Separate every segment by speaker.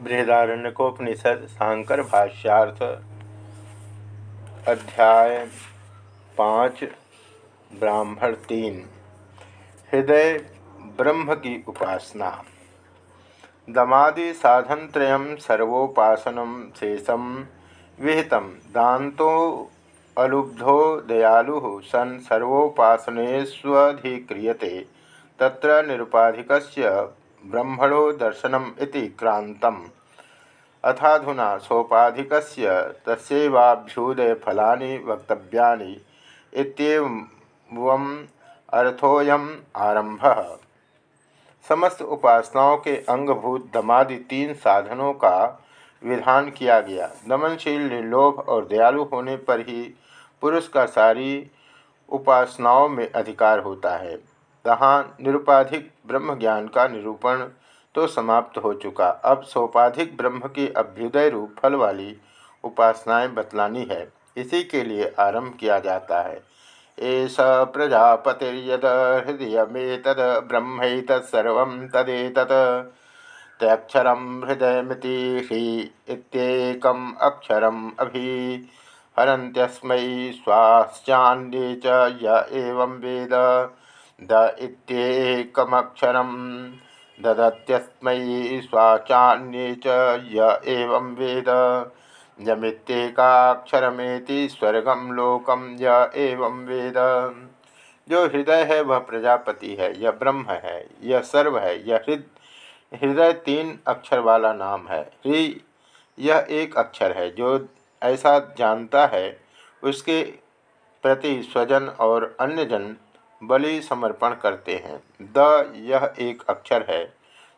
Speaker 1: बृहदारण्यकोपनिषद शांकर भाष्यार्थ अध्याय पाँच, ब्राह्मण तीन। हृदय ब्रह्म की उपासना। दमादि साधन त्रय सर्वोपासन शेषम विहित दातो अलुब्धो दयालु सन सर्वोपासनेष्वधिक्रियते, तत्र निरुपाधिकस्य ब्रह्मणो दर्शनम क्रांतम अथाधुना सोपाधिक तस्वाभ्युदय फलानि वक्तव्यानि अर्थोयम आरंभ समस्त उपासनाओं के अंगभूत दमादि तीन साधनों का विधान किया गया। दमनशील, निर्लोभ और दयालु होने पर ही पुरुष का सारी उपासनाओं में अधिकार होता है। तहाँ निरुपाधिक ब्रह्म ज्ञान का निरूपण तो समाप्त हो चुका। अब सोपाधिक ब्रह्म की अभ्युदय रूप फल वाली उपासनाएँ बतलानी है। इसी के लिए आरंभ किया जाता है। एष प्रजापतिर्यद हृदयमेतद ब्रह्मैतत्सर्व तदेतत् त्यक्षर हृदयमिति इत्येकम अक्षरम अभी हरन्त्यस्मै स्वाश्चान्ये च एवं वेद द इत्येकमक्षरं ददत्यस्मै स्वाचान्ये च य एवं वेद। यमित्येकाक्षरमेति स्वर्गम लोकम य एवं वेद। जो हृदय है, वह प्रजापति है यह ब्रह्म है यह सर्व है यह हृदय हृदय तीन अक्षर वाला नाम है। ह्री यह एक अक्षर है, जो ऐसा जानता है, उसके प्रति स्वजन और अन्य जन बलि समर्पण करते हैं। द यह एक अक्षर है,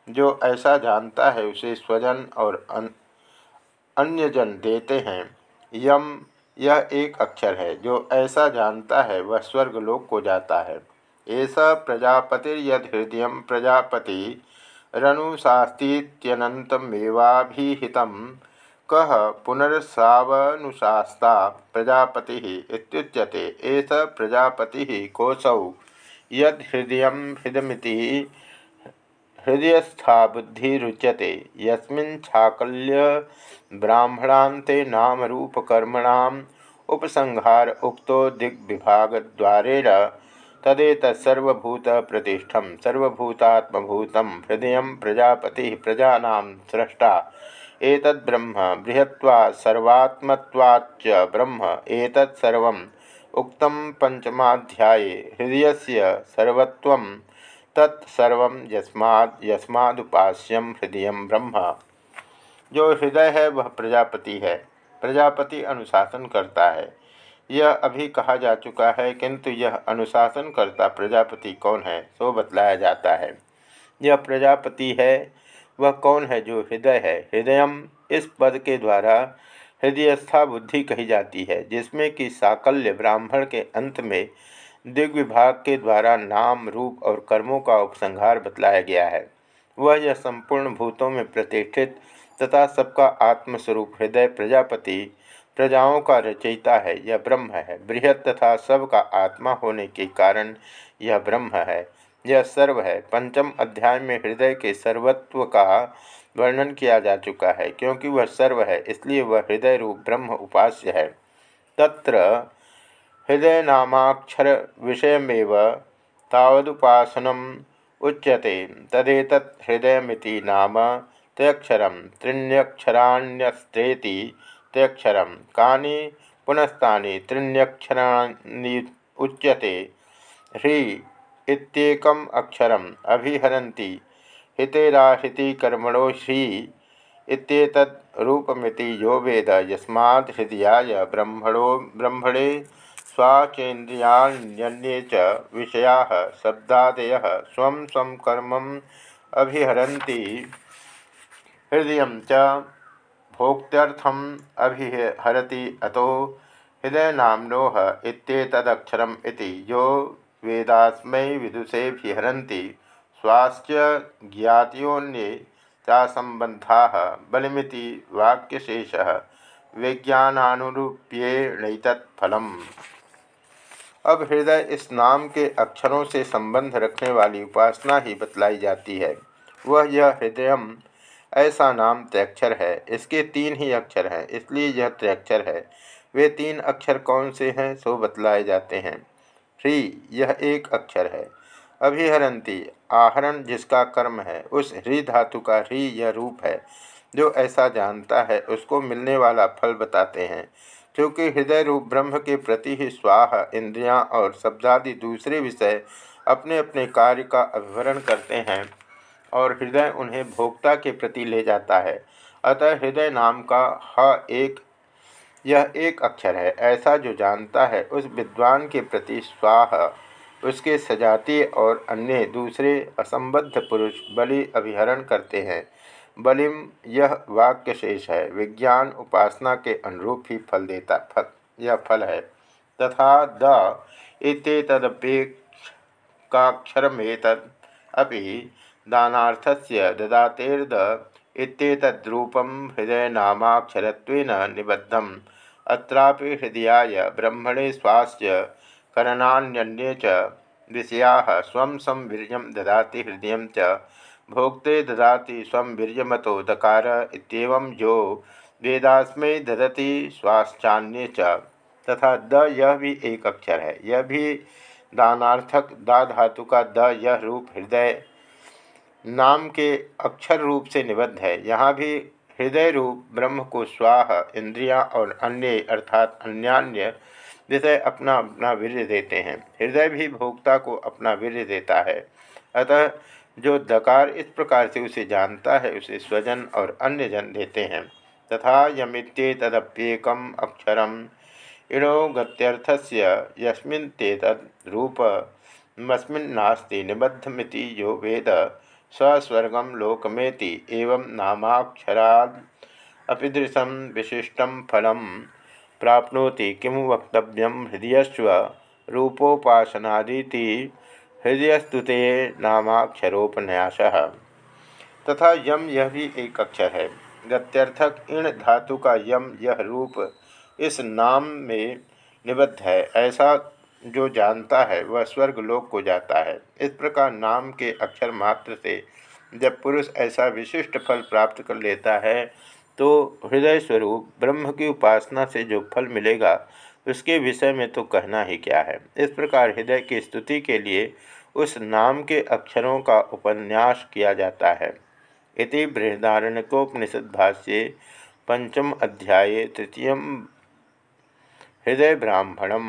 Speaker 1: जो ऐसा जानता है, उसे स्वजन और अन्य जन देते हैं। यम यह एक अक्षर है, जो ऐसा जानता है, वह स्वर्गलोक को जाता है। ऐसा प्रजापतिर्यद हृदय प्रजापति रनुशास्तीत्यनंतमेवाभिहित कह पुनर्सावनुशास्ता प्रजापति इत्युच्यते। एष प्रजापति कोसौ यद हृदय हृदमिति हृदयस्था बुद्धिरुच्यते। यस्मिन् छाकल्य ब्राह्मणान्ते नामरूपकर्मणाम् उपसंहार उक्तो दिग्विभागद्वारेण तदेतत्सर्वभूतप्रतिष्ठं सर्वभूतात्मभूतं हृदय प्रजापति प्रजा स्रष्टा। एतद्ब्रह्म बृहत्वा सर्वात्मत्वाच्च ब्रह्म एतत्सर्वम् उक्तं पंचमाध्याये हृदय से सर्वत्व तत्सर्व यस्माद् यस्मादुपास्यम हृदय ब्रह्म। जो हृदय है, वह प्रजापति है। प्रजापति अनुशासन करता है। यह अभी कहा जा चुका है, किंतु यह अनुशासन करता प्रजापति कौन है, सो बतलाया जाता है। यह प्रजापति है वह कौन है जो हृदय है? हृदयम इस पद के द्वारा हृदयस्था बुद्धि कही जाती है, जिसमें कि साकल्य ब्राह्मण के अंत में दिग्विभाग के द्वारा नाम, रूप और कर्मों का उपसंहार बतलाया गया है। वह यह संपूर्ण भूतों में प्रतिष्ठित तथा सबका आत्मस्वरूप हृदय प्रजापति प्रजाओं का रचयिता है, यह ब्रह्म है। बृहत तथा सबका आत्मा होने के कारण यह ब्रह्म है। यह सर्व है। पंचम अध्याय में हृदय के सर्वत्व का वर्णन किया जा चुका है, क्योंकि वह सर्व है, इसलिए वह हृदय रूप ब्रह्म उपास्य है। तत्र हृदय नामाक्षर विषयमेव तावदुपासनम उच्यते। तदेत हृदयमिति नाम त्र्यक्षर त्रिण्यक्षराण्यस्त्रेति त्र्यक्षर। कानि पुनस्तानि उच्यते? ह्री इत्येकम् अक्षरम् अभिहरन्ति। हितेराहृति कर्मणो इत्येतत् यो वेद। यस्मात् हृदयाय ब्रह्मणो, ब्रह्मणे स्वाचेन्द्रियाण्यन्ये च विषयाः शब्दादयः स्वं स्वं कर्मम् अभिहरन्ति। हृदय च भोक्त्यर्थम् अभिहरति अतो। हृदयनाम्नोह इत्येतदक्षरम् इति यो वेदास्मै विदुषे विहरती स्वास्थ्य ज्ञातोन्ये चासंबंधा बलिमिति वाक्यशेष विज्ञानानुरूप्येणतत्फलम अब हृदय इस नाम के अक्षरों से संबंध रखने वाली उपासना ही बतलाई जाती है। वह यह हृदय ऐसा नाम त्र्यक्षर है। इसके तीन ही अक्षर हैं, इसलिए यह त्र्यक्षर है। वे तीन अक्षर कौन से हैं, सो बतलाए जाते हैं। ह्री यह एक अक्षर है। अभिहरंती, आहरण जिसका कर्म है, उस ह्री धातु का ह्री यह रूप है। जो ऐसा जानता है, उसको मिलने वाला फल बताते हैं। क्योंकि हृदय रूप ब्रह्म के प्रति ही स्वाह, इंद्रियाँ और शब्दादि दूसरे विषय अपने अपने कार्य का अभिवरण करते हैं और हृदय उन्हें भोक्ता के प्रति ले जाता है। अतः हृदय नाम का ह एक यह एक अक्षर है। ऐसा जो जानता है, उस विद्वान के प्रति स्वाह, उसके सजातीय और अन्य दूसरे असंबद्ध पुरुष बलि अभिहरण करते हैं। बलिम यह वाक्य शेष है। विज्ञान उपासना के अनुरूप ही फल देता, फल, यह फल है। तथा द इत्येतदपेक्षाक्षरमेतद अभी दानार्थस्य ददातेर्द इत्येतद्रूपं हृदयनामाक्षरत्वेन निबद्धम्। अत्रापि हृदयाय ब्रह्मणे स्वास्य करणान्यन्ये च विषयाः स्वं स्वं वीर्यं ददाति हृदय च। भोक्ते ददाति स्वं वीर्यमतो दकार इत्येवं जो वेदास्मै ददति च। तथा द यह भी एक अक्षर है। यह भी दानार्थक, दा धातु का द यह रूप हृदय नाम के अक्षर रूप से निबद्ध है। यहाँ भी हृदय रूप, ब्रह्म को स्वाह, इंद्रियाँ और अन्य, अर्थात अन्यान्य विषय अपना अपना वीर्य देते हैं। हृदय भी भोक्ता को अपना वीर्य देता है। अतः जो दकार इस प्रकार से उसे जानता है, उसे स्वजन और अन्य जन देते हैं। तथा यमित्ये तदप्येकम अक्षरम। इणो गत्यर्थस्य यस्मिन्तेतद्रूपमस्मिन्नास्ति निबद्धमिति यो वेद। सस्वर्गम लोकमेति एवं नामाक्षराद अपिदृशम विशिष्ट फलम प्राप्नोति किमु वक्तव्यम हृदयस्व रूपोपासनादीति हृदयस्तुते नामाक्षरोपन्यास। तथा यम यह भी एक अक्षर है। गत्यर्थक इन धातु का यम यह रूप इस नाम में निबद्ध है। ऐसा जो जानता है, वह स्वर्ग लोक को जाता है। इस प्रकार नाम के अक्षर मात्र से जब पुरुष ऐसा विशिष्ट फल प्राप्त कर लेता है तो हृदय स्वरूप ब्रह्म की उपासना से जो फल मिलेगा, उसके विषय में तो कहना ही क्या है। इस प्रकार हृदय की स्तुति के लिए उस नाम के अक्षरों का उपन्यास किया जाता है। इति बृहदारण्यकोपनिषद भाष्ये पंचम अध्याय तृतीय हृदय ब्राह्मणम।